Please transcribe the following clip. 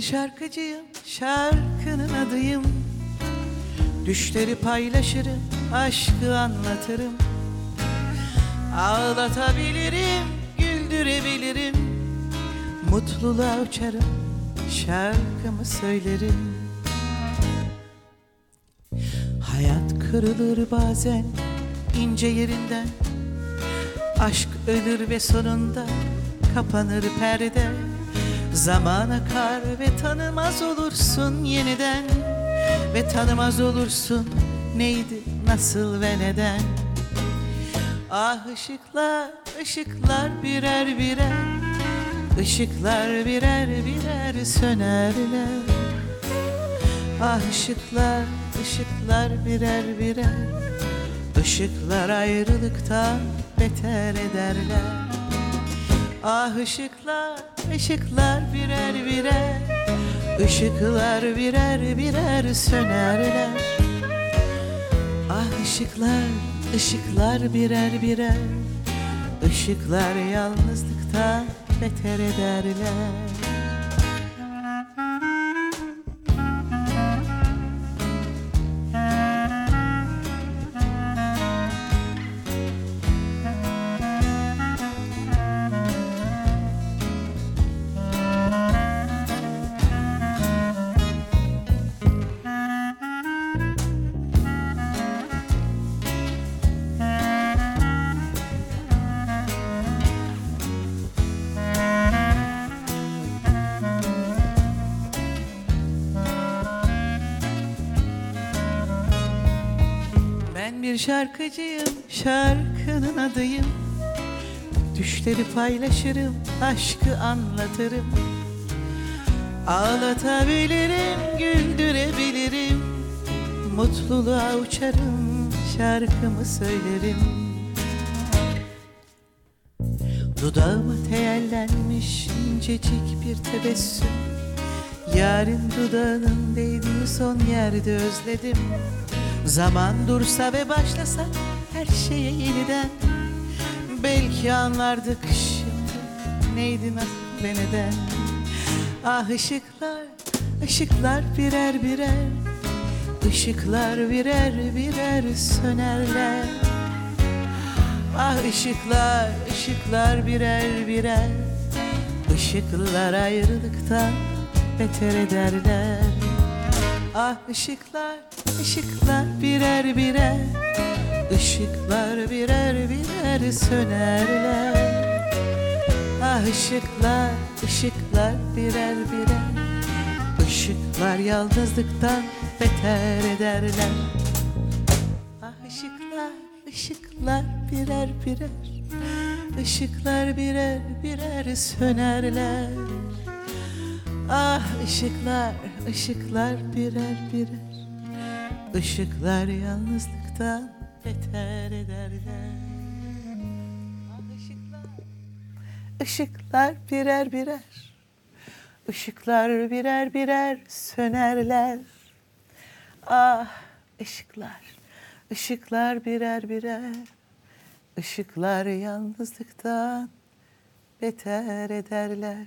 şarkıcıyım, şarkının adıyım. Düşleri paylaşırım, aşkı anlatırım. Ağlatabilirim, güldürebilirim. Mutluluğa uçarım, şarkımı söylerim. Hayat kırılır bazen ince yerinden. Aşk ölür ve sonunda kapanır perde Zaman akar ve tanımaz olursun yeniden. Ve tanımaz olursun neydi, nasıl ve neden. Ah ışıklar, ışıklar birer birer. Işıklar birer birer sönerler. Ah ışıklar, ışıklar birer birer. Işıklar ayrılıktan beter ederler Ah ışıklar, ışıklar birer birer Işıklar birer birer sönerler. Ah ışıklar, ışıklar birer birer Işıklar yalnızlıktan beter ederler bir şarkıcıyım, şarkının adıyım. Düşleri paylaşırım, aşkı anlatırım. Ağlatabilirim, güldürebilirim. Mutluluğa uçarım, şarkımı söylerim. Dudağıma teyellenmiş incecik bir tebessüm. Yarın dudağının değdiği son yerde özledim Zaman dursa ve başlasa her şeye yeniden. Belki anlardık şimdi neydi nasıl ve neden. Ah ışıklar, ışıklar birer birer. Işıklar birer birer sönerler. Ah ışıklar, ışıklar birer birer. Işıklar ayrılıktan beter ederler Ah ışıklar, ışıklar birer birer. Işıklar birer birer sönerler. Ah ışıklar, ışıklar birer birer. Işıklar yalnızlıktan beter ederler. Ah ışıklar, ışıklar birer birer. Işıklar birer birer sönerler. Ah ışıklar, ışıklar birer birer Işıklar yalnızlıktan beter ederler. Ah ışıklar, ışıklar birer birer Işıklar birer birer sönerler. Ah ışıklar, ışıklar birer birer Işıklar yalnızlıktan beter ederler